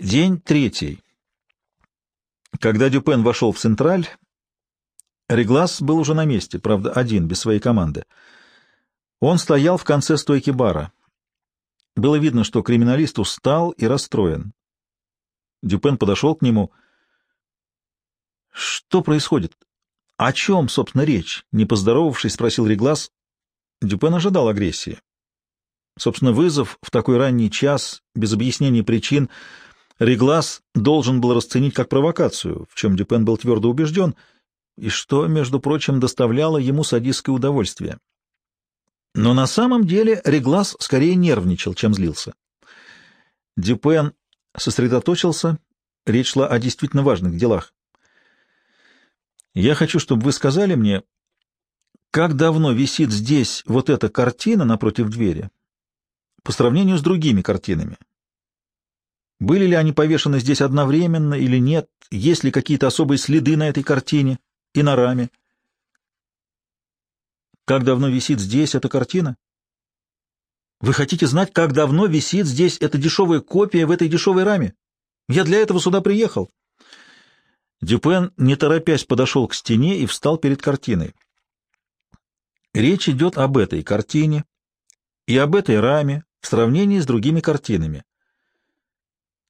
День третий. Когда Дюпен вошел в Централь, Реглас был уже на месте, правда, один, без своей команды. Он стоял в конце стойки бара. Было видно, что криминалист устал и расстроен. Дюпен подошел к нему. «Что происходит? О чем, собственно, речь?» Не поздоровавшись, спросил Реглас. Дюпен ожидал агрессии. Собственно, вызов в такой ранний час, без объяснения причин, Реглас должен был расценить как провокацию, в чем Дюпен был твердо убежден, и что, между прочим, доставляло ему садистское удовольствие. Но на самом деле Реглас скорее нервничал, чем злился. Дюпен сосредоточился, речь шла о действительно важных делах. «Я хочу, чтобы вы сказали мне, как давно висит здесь вот эта картина напротив двери по сравнению с другими картинами?» Были ли они повешены здесь одновременно или нет? Есть ли какие-то особые следы на этой картине и на раме? Как давно висит здесь эта картина? Вы хотите знать, как давно висит здесь эта дешевая копия в этой дешевой раме? Я для этого сюда приехал. Дюпен, не торопясь, подошел к стене и встал перед картиной. Речь идет об этой картине и об этой раме в сравнении с другими картинами.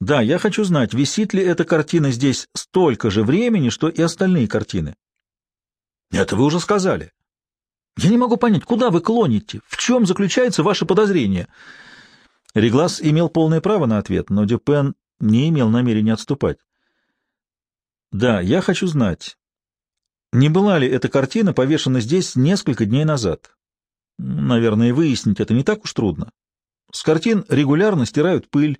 Да, я хочу знать, висит ли эта картина здесь столько же времени, что и остальные картины. Это вы уже сказали. Я не могу понять, куда вы клоните, в чем заключается ваше подозрение. Реглас имел полное право на ответ, но Дюпен не имел намерения отступать. Да, я хочу знать, не была ли эта картина повешена здесь несколько дней назад? Наверное, выяснить это не так уж трудно. С картин регулярно стирают пыль,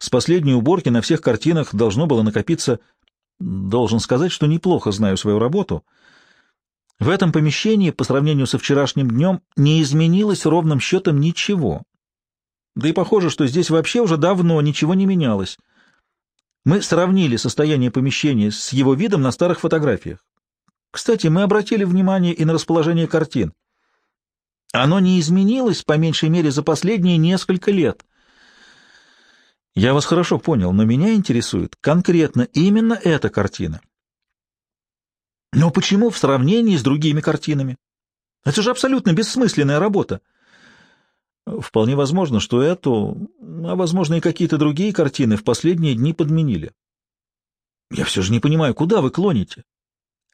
с последней уборки на всех картинах должно было накопиться... Должен сказать, что неплохо знаю свою работу. В этом помещении, по сравнению со вчерашним днем, не изменилось ровным счетом ничего. Да и похоже, что здесь вообще уже давно ничего не менялось. Мы сравнили состояние помещения с его видом на старых фотографиях. Кстати, мы обратили внимание и на расположение картин. Оно не изменилось, по меньшей мере, за последние несколько лет. Я вас хорошо понял, но меня интересует конкретно именно эта картина. Но почему в сравнении с другими картинами? Это же абсолютно бессмысленная работа. Вполне возможно, что эту, а возможно и какие-то другие картины в последние дни подменили. Я все же не понимаю, куда вы клоните?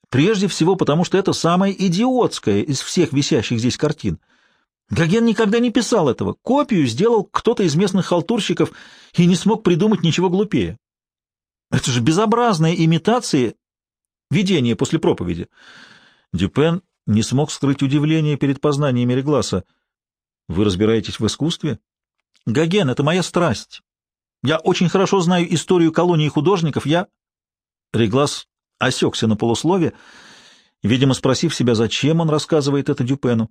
Прежде всего потому, что это самая идиотская из всех висящих здесь картин — Гоген никогда не писал этого. Копию сделал кто-то из местных халтурщиков и не смог придумать ничего глупее. Это же безобразная имитация видения после проповеди. Дюпен не смог скрыть удивление перед познаниями Регласа. Вы разбираетесь в искусстве? Гоген — это моя страсть. Я очень хорошо знаю историю колонии художников. Я... Реглас осекся на полуслове, видимо, спросив себя, зачем он рассказывает это Дюпену.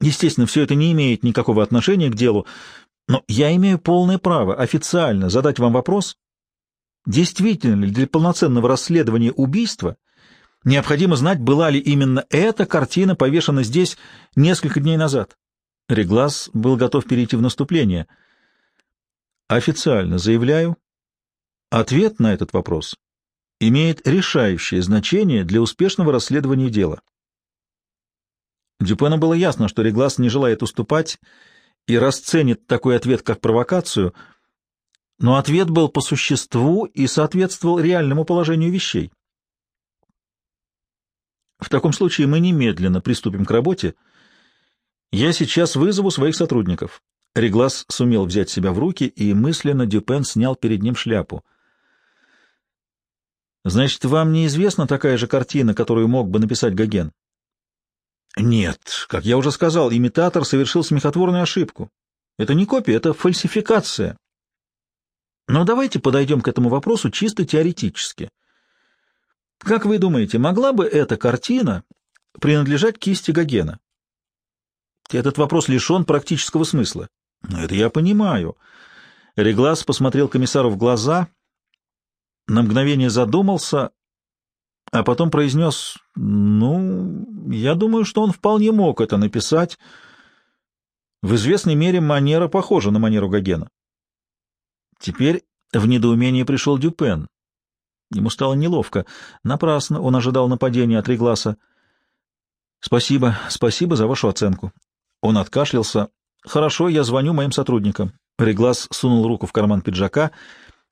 Естественно, все это не имеет никакого отношения к делу, но я имею полное право официально задать вам вопрос, действительно ли для полноценного расследования убийства необходимо знать, была ли именно эта картина повешена здесь несколько дней назад. Реглас был готов перейти в наступление. Официально заявляю, ответ на этот вопрос имеет решающее значение для успешного расследования дела. Дюпену было ясно, что Реглас не желает уступать и расценит такой ответ как провокацию, но ответ был по существу и соответствовал реальному положению вещей. В таком случае мы немедленно приступим к работе. Я сейчас вызову своих сотрудников. Реглас сумел взять себя в руки, и мысленно Дюпен снял перед ним шляпу. «Значит, вам неизвестна такая же картина, которую мог бы написать Гоген?» Нет, как я уже сказал, имитатор совершил смехотворную ошибку. Это не копия, это фальсификация. Но давайте подойдем к этому вопросу чисто теоретически. Как вы думаете, могла бы эта картина принадлежать кисти Гогена? Этот вопрос лишен практического смысла. Но это я понимаю. Реглас посмотрел комиссару в глаза, на мгновение задумался, а потом произнес, «Ну, я думаю, что он вполне мог это написать. В известной мере манера похожа на манеру Гогена». Теперь в недоумение пришел Дюпен. Ему стало неловко. Напрасно он ожидал нападения от Регласа. «Спасибо, спасибо за вашу оценку». Он откашлялся. «Хорошо, я звоню моим сотрудникам». Реглас сунул руку в карман пиджака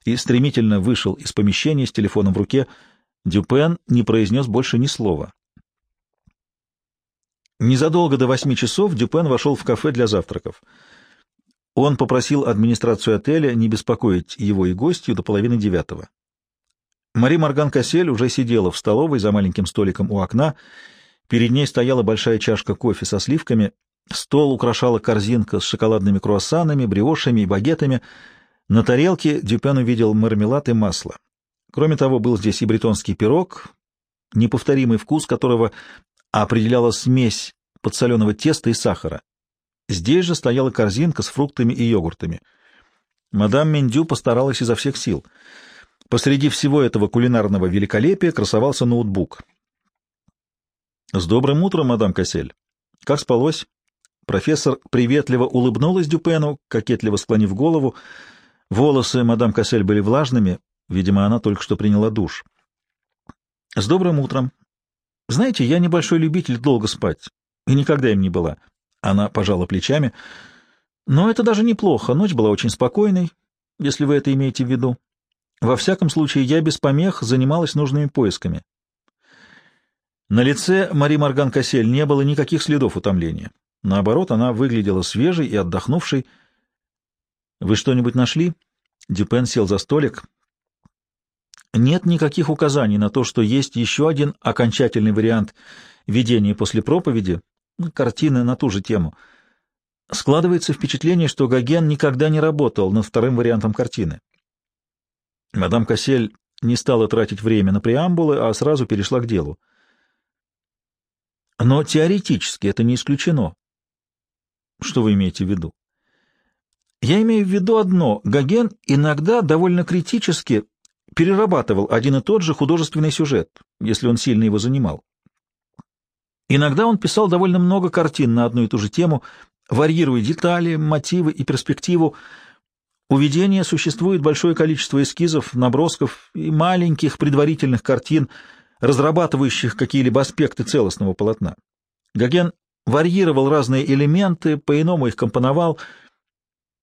и стремительно вышел из помещения с телефоном в руке. Дюпен не произнес больше ни слова. Незадолго до восьми часов Дюпен вошел в кафе для завтраков. Он попросил администрацию отеля не беспокоить его и гостью до половины девятого. Мари Морган Кассель уже сидела в столовой за маленьким столиком у окна. Перед ней стояла большая чашка кофе со сливками. Стол украшала корзинка с шоколадными круассанами, бриошами и багетами. На тарелке Дюпен увидел мармелад и масло. Кроме того, был здесь и бретонский пирог, неповторимый вкус которого определяла смесь подсоленого теста и сахара. Здесь же стояла корзинка с фруктами и йогуртами. Мадам Мендю постаралась изо всех сил — Посреди всего этого кулинарного великолепия красовался ноутбук. «С добрым утром, мадам Кассель. Как спалось?» Профессор приветливо улыбнулась Дюпену, кокетливо склонив голову. Волосы мадам Кассель были влажными, видимо, она только что приняла душ. «С добрым утром. Знаете, я небольшой любитель долго спать, и никогда им не была». Она пожала плечами. «Но это даже неплохо. Ночь была очень спокойной, если вы это имеете в виду. Во всяком случае, я без помех занималась нужными поисками. На лице Мари Морган Кассель не было никаких следов утомления. Наоборот, она выглядела свежей и отдохнувшей. «Вы что-нибудь нашли?» Дюпен сел за столик. «Нет никаких указаний на то, что есть еще один окончательный вариант видения после проповеди, картины на ту же тему. Складывается впечатление, что Гоген никогда не работал над вторым вариантом картины. Мадам Кассель не стала тратить время на преамбулы, а сразу перешла к делу. Но теоретически это не исключено. Что вы имеете в виду? Я имею в виду одно. Гоген иногда довольно критически перерабатывал один и тот же художественный сюжет, если он сильно его занимал. Иногда он писал довольно много картин на одну и ту же тему, варьируя детали, мотивы и перспективу, у видения существует большое количество эскизов, набросков и маленьких предварительных картин, разрабатывающих какие-либо аспекты целостного полотна. Гоген варьировал разные элементы, по-иному их компоновал.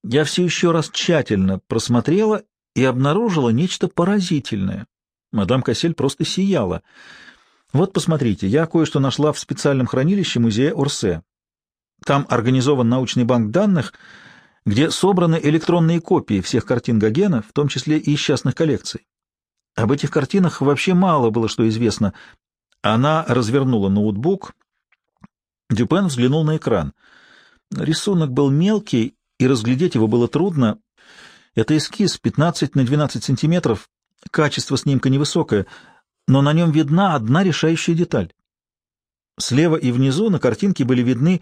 Я все еще раз тщательно просмотрела и обнаружила нечто поразительное. Мадам Кассель просто сияла. Вот посмотрите, я кое-что нашла в специальном хранилище музея Орсе. Там организован научный банк данных — где собраны электронные копии всех картин Гогена, в том числе и из частных коллекций. Об этих картинах вообще мало было что известно. Она развернула ноутбук. Дюпен взглянул на экран. Рисунок был мелкий, и разглядеть его было трудно. Это эскиз 15 на 12 сантиметров, качество снимка невысокое, но на нем видна одна решающая деталь. Слева и внизу на картинке были видны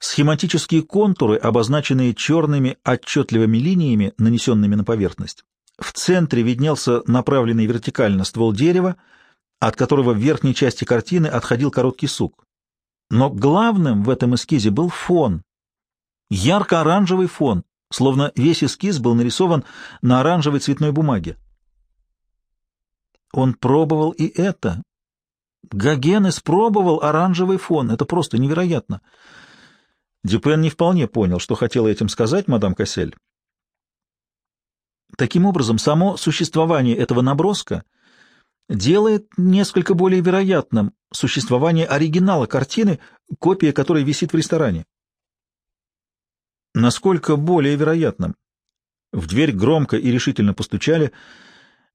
Схематические контуры, обозначенные черными отчетливыми линиями, нанесенными на поверхность. В центре виднелся направленный вертикально ствол дерева, от которого в верхней части картины отходил короткий сук. Но главным в этом эскизе был фон. Ярко-оранжевый фон, словно весь эскиз был нарисован на оранжевой цветной бумаге. Он пробовал и это. Гоген испробовал оранжевый фон. Это просто невероятно. Дюпен не вполне понял, что хотела этим сказать мадам Кассель. Таким образом, само существование этого наброска делает несколько более вероятным существование оригинала картины, копия которой висит в ресторане. Насколько более вероятным? В дверь громко и решительно постучали.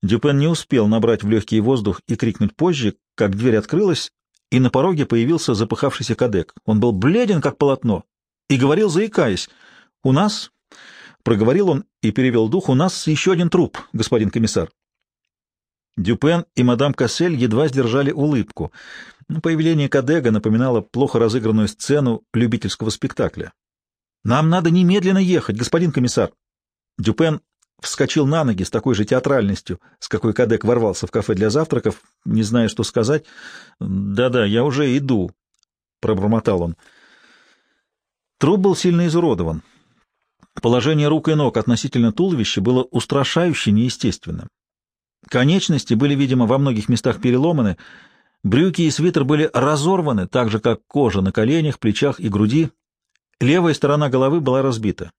Дюпен не успел набрать в легкий воздух и крикнуть позже, как дверь открылась, и на пороге появился запыхавшийся кадек. Он был бледен, как полотно, и говорил, заикаясь, «У нас...» — проговорил он и перевел дух, «у нас еще один труп, господин комиссар». Дюпен и мадам Кассель едва сдержали улыбку. Появление Кадега напоминало плохо разыгранную сцену любительского спектакля. «Нам надо немедленно ехать, господин комиссар!» Дюпен вскочил на ноги с такой же театральностью, с какой Кадек ворвался в кафе для завтраков, не зная, что сказать. «Да-да, я уже иду», — пробормотал он. Труп был сильно изуродован. Положение рук и ног относительно туловища было устрашающе неестественным. Конечности были, видимо, во многих местах переломаны, брюки и свитер были разорваны, так же, как кожа на коленях, плечах и груди. Левая сторона головы была разбита.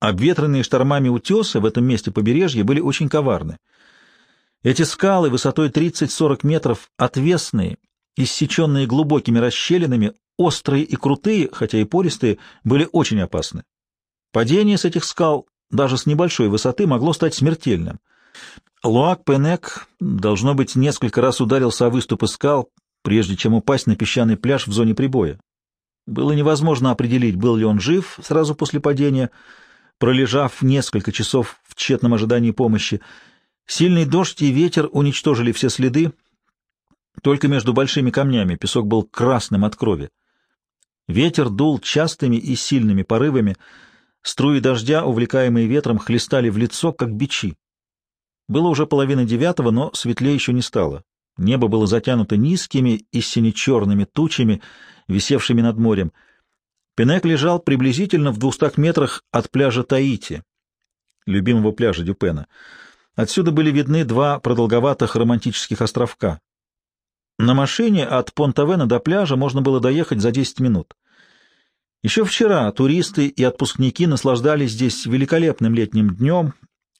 Обветренные штормами утесы в этом месте побережья были очень коварны. Эти скалы высотой 30-40 метров, отвесные, иссеченные глубокими расщелинами, острые и крутые, хотя и пористые, были очень опасны. Падение с этих скал, даже с небольшой высоты, могло стать смертельным. Луак Пенек, должно быть, несколько раз ударился о выступы скал, прежде чем упасть на песчаный пляж в зоне прибоя. Было невозможно определить, был ли он жив сразу после падения, пролежав несколько часов в тщетном ожидании помощи. Сильный дождь и ветер уничтожили все следы. Только между большими камнями песок был красным от крови. Ветер дул частыми и сильными порывами, струи дождя, увлекаемые ветром, хлестали в лицо, как бичи. Было уже половина девятого, но светлее еще не стало. Небо было затянуто низкими и сине-черными тучами, висевшими над морем — Пенек лежал приблизительно в двухстах метрах от пляжа Таити, любимого пляжа Дюпена. Отсюда были видны два продолговатых романтических островка. На машине от Понтавена до пляжа можно было доехать за 10 минут. Еще вчера туристы и отпускники наслаждались здесь великолепным летним днем,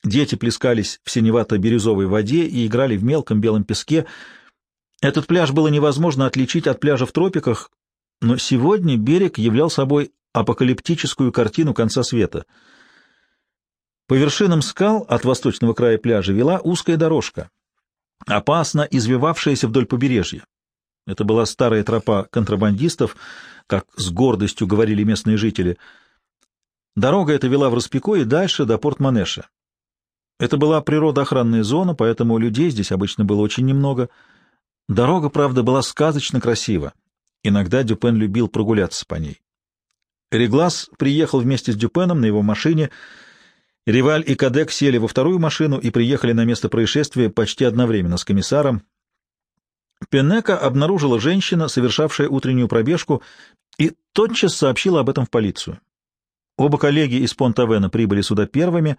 дети плескались в синевато-бирюзовой воде и играли в мелком белом песке. Этот пляж было невозможно отличить от пляжа в тропиках, но сегодня берег являл собой апокалиптическую картину конца света. По вершинам скал от восточного края пляжа вела узкая дорожка, опасно извивавшаяся вдоль побережья. Это была старая тропа контрабандистов, как с гордостью говорили местные жители. Дорога эта вела в Распеко и дальше до Порт-Манеша. Это была природоохранная зона, поэтому людей здесь обычно было очень немного. Дорога, правда, была сказочно красива. Иногда Дюпен любил прогуляться по ней. Реглас приехал вместе с Дюпеном на его машине. Риваль и Кадек сели во вторую машину и приехали на место происшествия почти одновременно с комиссаром. Пенека обнаружила женщина, совершавшая утреннюю пробежку, и тотчас сообщила об этом в полицию. Оба коллеги из Понтавена прибыли сюда первыми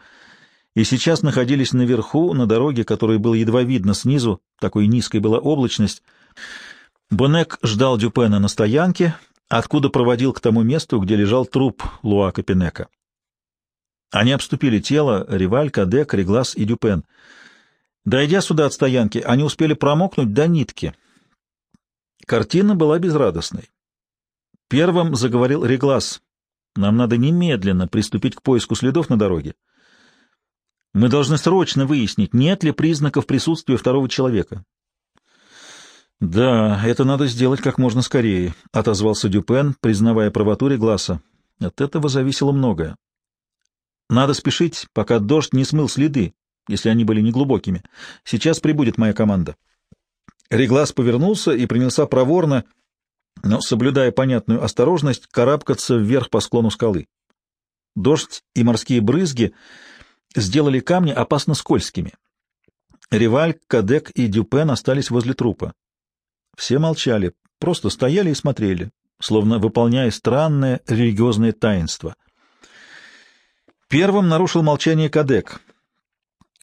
и сейчас находились наверху, на дороге, которой было едва видно снизу, такой низкой была облачность. Бонек ждал Дюпена на стоянке, откуда проводил к тому месту, где лежал труп Луака Пенека. Они обступили тело Риваль, Кадек, Реглас и Дюпен. Дойдя сюда от стоянки, они успели промокнуть до нитки. Картина была безрадостной. Первым заговорил Реглас. «Нам надо немедленно приступить к поиску следов на дороге. Мы должны срочно выяснить, нет ли признаков присутствия второго человека. «Да, это надо сделать как можно скорее», — отозвался Дюпен, признавая правоту Регласа. От этого зависело многое. «Надо спешить, пока дождь не смыл следы, если они были неглубокими. Сейчас прибудет моя команда». Реглас повернулся и принялся проворно, но, соблюдая понятную осторожность, карабкаться вверх по склону скалы. Дождь и морские брызги сделали камни опасно скользкими. Реваль, Кадек и Дюпен остались возле трупа. Все молчали, просто стояли и смотрели, словно выполняя странное религиозное таинство. Первым нарушил молчание Кадек.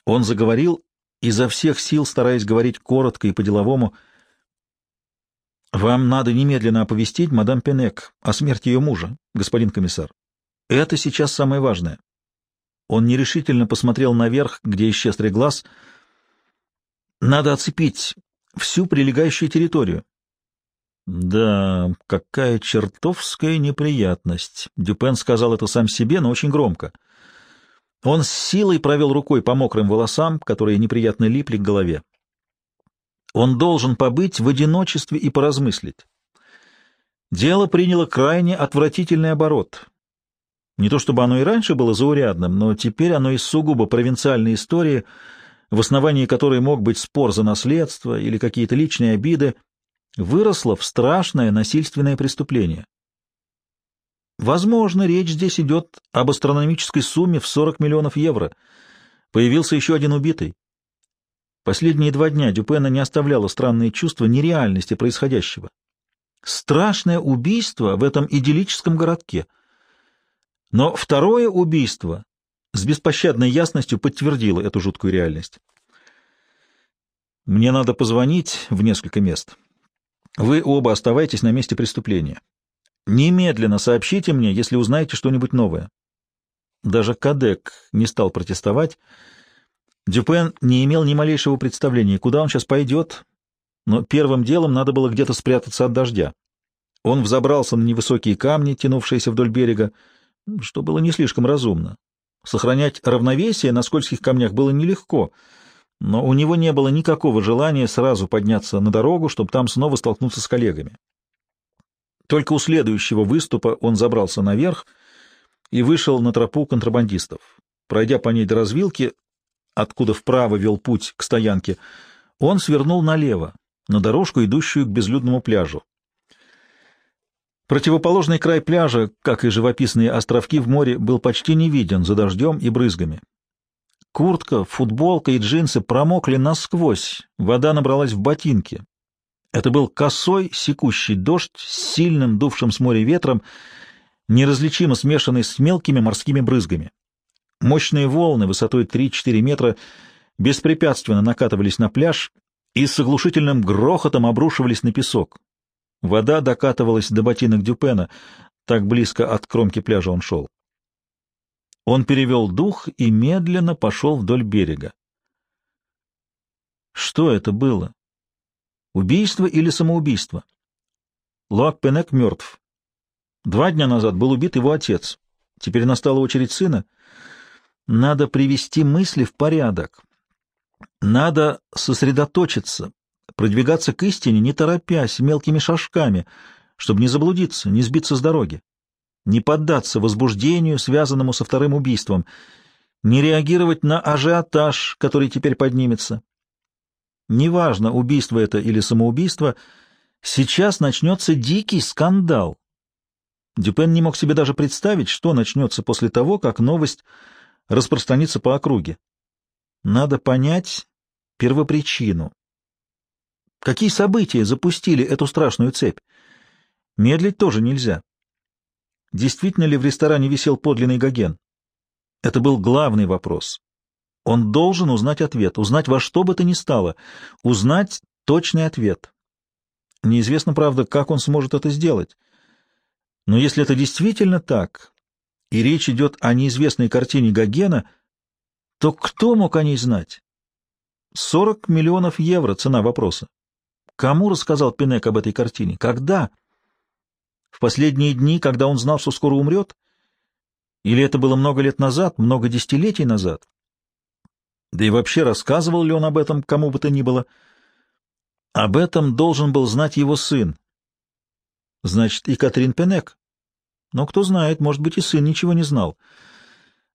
Он заговорил, изо всех сил стараясь говорить коротко и по-деловому. «Вам надо немедленно оповестить мадам Пенек о смерти ее мужа, господин комиссар. Это сейчас самое важное». Он нерешительно посмотрел наверх, где исчез реглаз. «Надо оцепить всю прилегающую территорию. Да, какая чертовская неприятность. Дюпен сказал это сам себе, но очень громко. Он с силой провел рукой по мокрым волосам, которые неприятно липли к голове. Он должен побыть в одиночестве и поразмыслить. Дело приняло крайне отвратительный оборот. Не то чтобы оно и раньше было заурядным, но теперь оно из сугубо провинциальной истории — в основании которой мог быть спор за наследство или какие-то личные обиды, выросло в страшное насильственное преступление. Возможно, речь здесь идет об астрономической сумме в 40 миллионов евро. Появился еще один убитый. Последние два дня Дюпена не оставляло странное чувство нереальности происходящего. Страшное убийство в этом идиллическом городке. Но второе убийство с беспощадной ясностью подтвердило эту жуткую реальность. Мне надо позвонить в несколько мест. Вы оба оставайтесь на месте преступления. Немедленно сообщите мне, если узнаете что-нибудь новое. Даже Кадек не стал протестовать. Дюпен не имел ни малейшего представления, куда он сейчас пойдет, но первым делом надо было где-то спрятаться от дождя. Он взобрался на невысокие камни, тянувшиеся вдоль берега, что было не слишком разумно. Сохранять равновесие на скользких камнях было нелегко, но у него не было никакого желания сразу подняться на дорогу, чтобы там снова столкнуться с коллегами. Только у следующего выступа он забрался наверх и вышел на тропу контрабандистов. Пройдя по ней до развилки, откуда вправо вел путь к стоянке, он свернул налево, на дорожку, идущую к безлюдному пляжу. Противоположный край пляжа, как и живописные островки в море, был почти не виден за дождем и брызгами. Куртка, футболка и джинсы промокли насквозь, вода набралась в ботинки. Это был косой, секущий дождь с сильным, дувшим с моря ветром, неразличимо смешанный с мелкими морскими брызгами. Мощные волны высотой 3-4 метра беспрепятственно накатывались на пляж и с оглушительным грохотом обрушивались на песок. Вода докатывалась до ботинок Дюпена, так близко от кромки пляжа он шел. Он перевел дух и медленно пошел вдоль берега. Что это было? Убийство или самоубийство? Луак Пенек мертв. Два дня назад был убит его отец. Теперь настала очередь сына. Надо привести мысли в порядок. Надо сосредоточиться, продвигаться к истине, не торопясь, мелкими шажками, чтобы не заблудиться, не сбиться с дороги, не поддаться возбуждению, связанному со вторым убийством, не реагировать на ажиотаж, который теперь поднимется. Неважно, убийство это или самоубийство, сейчас начнется дикий скандал. Дюпен не мог себе даже представить, что начнется после того, как новость распространится по округе. Надо понять первопричину. Какие события запустили эту страшную цепь? Медлить тоже нельзя. Действительно ли в ресторане висел подлинный Гоген? Это был главный вопрос. Он должен узнать ответ, узнать во что бы то ни стало, узнать точный ответ. Неизвестно, правда, как он сможет это сделать. Но если это действительно так, и речь идет о неизвестной картине Гогена, то кто мог о ней знать? 40 миллионов евро — цена вопроса. Кому рассказал Пинек об этой картине? Когда? В последние дни, когда он знал, что скоро умрет? Или это было много лет назад, много десятилетий назад? Да и вообще, рассказывал ли он об этом кому бы то ни было? Об этом должен был знать его сын. Значит, и Катрин Пенек. Но кто знает, может быть, и сын ничего не знал.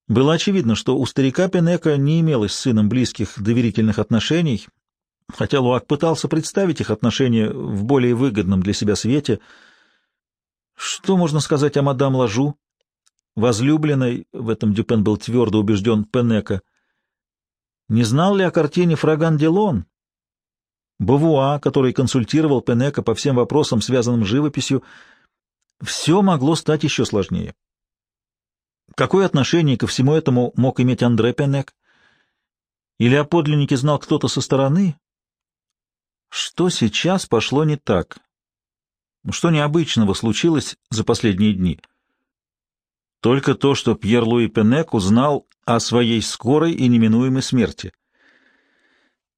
Было очевидно, что у старика Пенека не имелось с сыном близких доверительных отношений, хотя Луак пытался представить их отношения в более выгодном для себя свете. Что можно сказать о мадам Лажу? Возлюбленной, в этом Дюпен был твердо убежден, Пенека. Не знал ли о картине Фраган Делон? Бавуа, который консультировал Пенека по всем вопросам, связанным с живописью, все могло стать еще сложнее. Какое отношение ко всему этому мог иметь Андре Пенек? Или о подлиннике знал кто-то со стороны? Что сейчас пошло не так? Что необычного случилось за последние дни? Только то, что Пьер-Луи Пенек узнал о своей скорой и неминуемой смерти.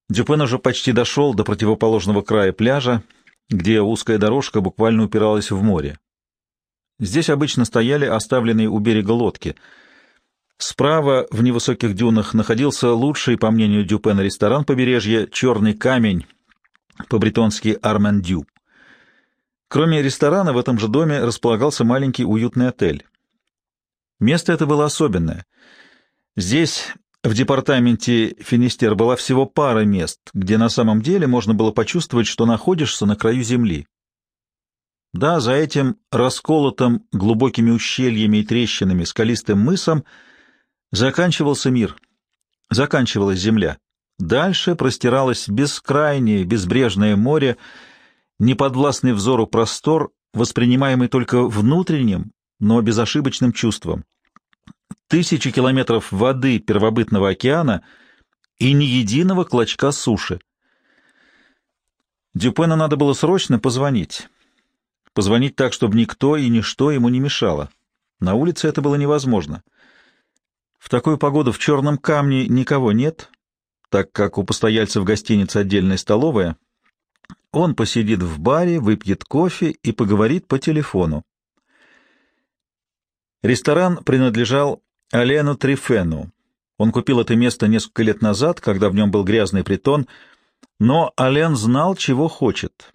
Дюпен уже почти дошел до противоположного края пляжа, где узкая дорожка буквально упиралась в море. Здесь обычно стояли оставленные у берега лодки. Справа в невысоких дюнах находился лучший, по мнению Дюпена, ресторан побережья «Черный камень», по-бретонски «Армандю». Кроме ресторана в этом же доме располагался маленький уютный отель. Место это было особенное. Здесь, в департаменте Финистер, была всего пара мест, где на самом деле можно было почувствовать, что находишься на краю земли. Да, за этим расколотым глубокими ущельями и трещинами скалистым мысом заканчивался мир, заканчивалась земля. Дальше простиралось бескрайнее, безбрежное море, неподвластный взору простор, воспринимаемый только внутренним, но безошибочным чувством. тысячи километров воды первобытного океана и ни единого клочка суши. Дюпена надо было срочно позвонить. Позвонить так, чтобы никто и ничто ему не мешало. На улице это было невозможно. В такую погоду в черном камне никого нет, так как у постояльцев гостиницы отдельная столовая. Он посидит в баре, выпьет кофе и поговорит по телефону. Ресторан принадлежал Алену Трифену. Он купил это место несколько лет назад, когда в нем был грязный притон, но Ален знал, чего хочет,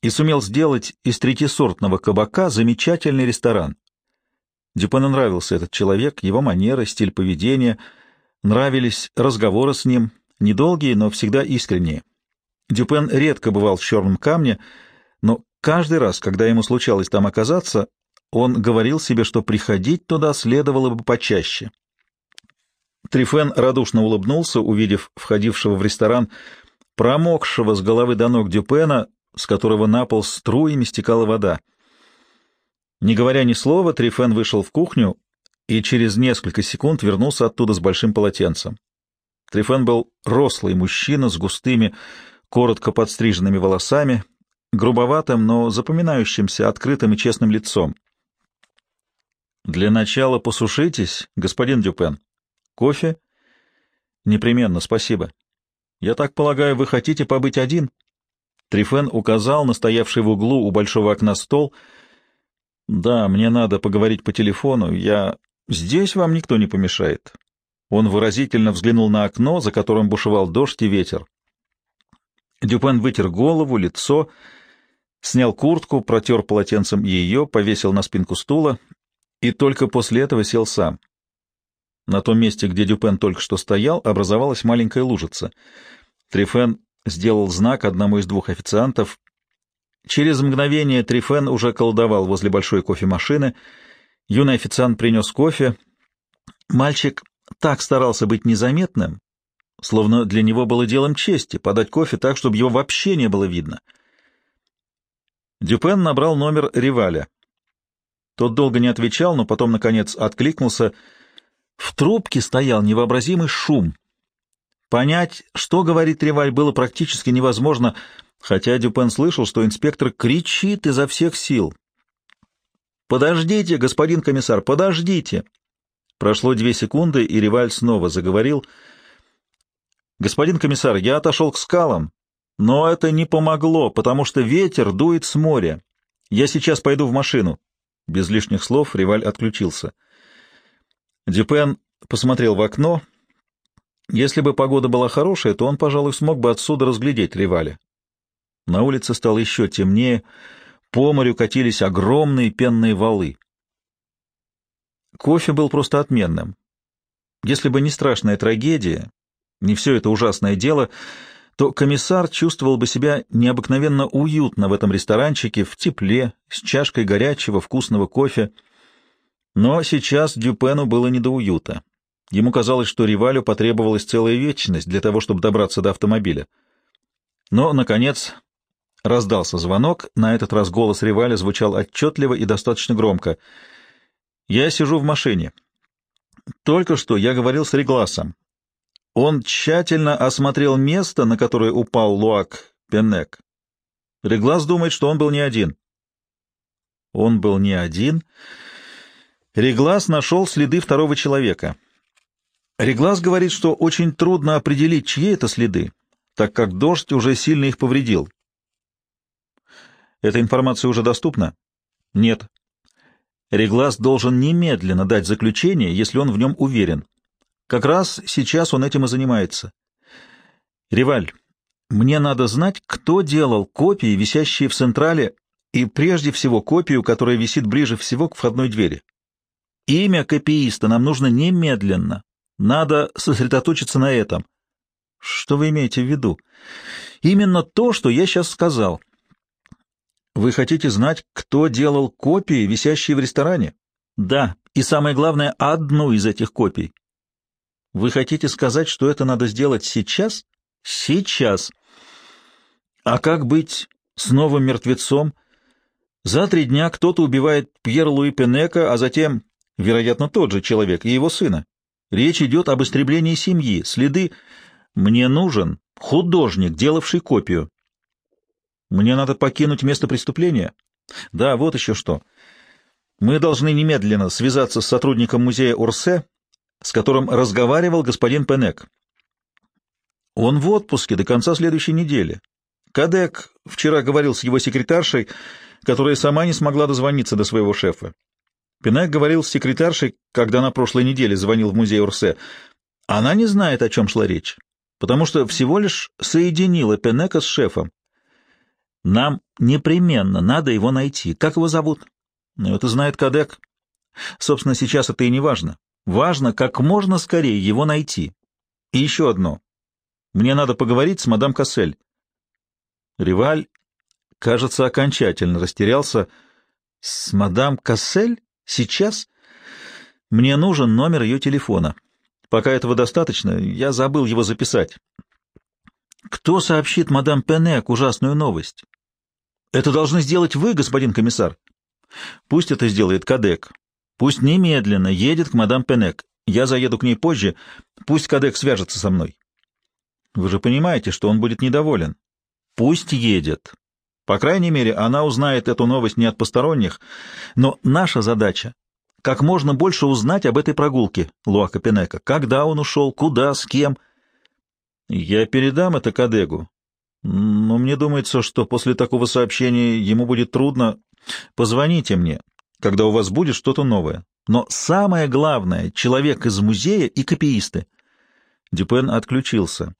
и сумел сделать из третьесортного кабака замечательный ресторан. Дюпену нравился этот человек, его манеры, стиль поведения, нравились разговоры с ним, недолгие, но всегда искренние. Дюпен редко бывал в черном камне, но каждый раз, когда ему случалось там оказаться, он говорил себе, что приходить туда следовало бы почаще. Трифен радушно улыбнулся, увидев входившего в ресторан промокшего с головы до ног Дюпена, с которого на пол струями стекала вода. Не говоря ни слова, Трифен вышел в кухню и через несколько секунд вернулся оттуда с большим полотенцем. Трифен был рослый мужчина с густыми, коротко подстриженными волосами, грубоватым, но запоминающимся, открытым и честным лицом. «Для начала посушитесь, господин Дюпен. Кофе?» «Непременно, спасибо. Я так полагаю, вы хотите побыть один?» Трифен указал на стоявший в углу у большого окна стол. «Да, мне надо поговорить по телефону. Я... Здесь вам никто не помешает». Он выразительно взглянул на окно, за которым бушевал дождь и ветер. Дюпен вытер голову, лицо, снял куртку, протер полотенцем ее, повесил на спинку стула и только после этого сел сам. На том месте, где Дюпен только что стоял, образовалась маленькая лужица. Трифен сделал знак одному из двух официантов. Через мгновение Трифен уже колдовал возле большой кофемашины. Юный официант принес кофе. Мальчик так старался быть незаметным, словно для него было делом чести подать кофе так, чтобы его вообще не было видно. Дюпен набрал номер Риваля. Тот долго не отвечал, но потом, наконец, откликнулся. В трубке стоял невообразимый шум. Понять, что говорит Реваль, было практически невозможно, хотя Дюпен слышал, что инспектор кричит изо всех сил. «Подождите, господин комиссар, подождите!» Прошло две секунды, и Реваль снова заговорил. «Господин комиссар, я отошел к скалам, но это не помогло, потому что ветер дует с моря. Я сейчас пойду в машину. Без лишних слов Риваль отключился. Дюпен посмотрел в окно. Если бы погода была хорошая, то он, пожалуй, смог бы отсюда разглядеть Риваля. На улице стало еще темнее, по морю катились огромные пенные валы. Кофе был просто отменным. Если бы не страшная трагедия, не все это ужасное дело, то комиссар чувствовал бы себя необыкновенно уютно в этом ресторанчике, в тепле, с чашкой горячего, вкусного кофе. Но сейчас Дюпену было не до уюта. Ему казалось, что Ривалю потребовалась целая вечность для того, чтобы добраться до автомобиля. Но, наконец, раздался звонок. На этот раз голос Риваля звучал отчетливо и достаточно громко. «Я сижу в машине. Только что я говорил с Регласом. Он тщательно осмотрел место, на которое упал Луак Пеннек. Реглас думает, что он был не один. Он был не один. Реглас нашел следы второго человека. Реглас говорит, что очень трудно определить, чьи это следы, так как дождь уже сильно их повредил. Эта информация уже доступна? Нет. Реглас должен немедленно дать заключение, если он в нем уверен. Как раз сейчас он этим и занимается. Риваль, мне надо знать, кто делал копии, висящие в Централе, и прежде всего копию, которая висит ближе всего к входной двери. Имя копииста нам нужно немедленно. Надо сосредоточиться на этом. Что вы имеете в виду? Именно то, что я сейчас сказал. Вы хотите знать, кто делал копии, висящие в ресторане? Да, и самое главное, одну из этих копий. Вы хотите сказать, что это надо сделать сейчас? Сейчас. А как быть с новым мертвецом? За три дня кто-то убивает Пьер Луи Пенека, а затем Вероятно, тот же человек и его сына. Речь идет об истреблении семьи, следы... Мне нужен художник, делавший копию. Мне надо покинуть место преступления? Да, вот еще что. Мы должны немедленно связаться с сотрудником музея Урсе, с которым разговаривал господин Пенек. Он в отпуске до конца следующей недели. Кадек вчера говорил с его секретаршей, которая сама не смогла дозвониться до своего шефа. Пенек говорил с секретаршей, когда на прошлой неделе звонил в музей Урсе. Она не знает, о чем шла речь, потому что всего лишь соединила Пенека с шефом. Нам непременно надо его найти. Как его зовут? Ну, это знает Кадек. Собственно, сейчас это и не важно. Важно, как можно скорее его найти. И еще одно. Мне надо поговорить с мадам Кассель. Риваль, кажется, окончательно растерялся. С мадам Кассель? Сейчас? Мне нужен номер ее телефона. Пока этого достаточно, я забыл его записать. Кто сообщит мадам Пенек ужасную новость? Это должны сделать вы, господин комиссар. Пусть это сделает Кадек. Пусть немедленно едет к мадам Пенек. Я заеду к ней позже. Пусть Кадек свяжется со мной. Вы же понимаете, что он будет недоволен. Пусть едет. По крайней мере, она узнает эту новость не от посторонних, но наша задача — как можно больше узнать об этой прогулке Луака Пенека. Когда он ушел, куда, с кем. Я передам это Кадегу. Но мне думается, что после такого сообщения ему будет трудно. Позвоните мне, когда у вас будет что-то новое. Но самое главное — человек из музея и копиисты. Дюпен отключился.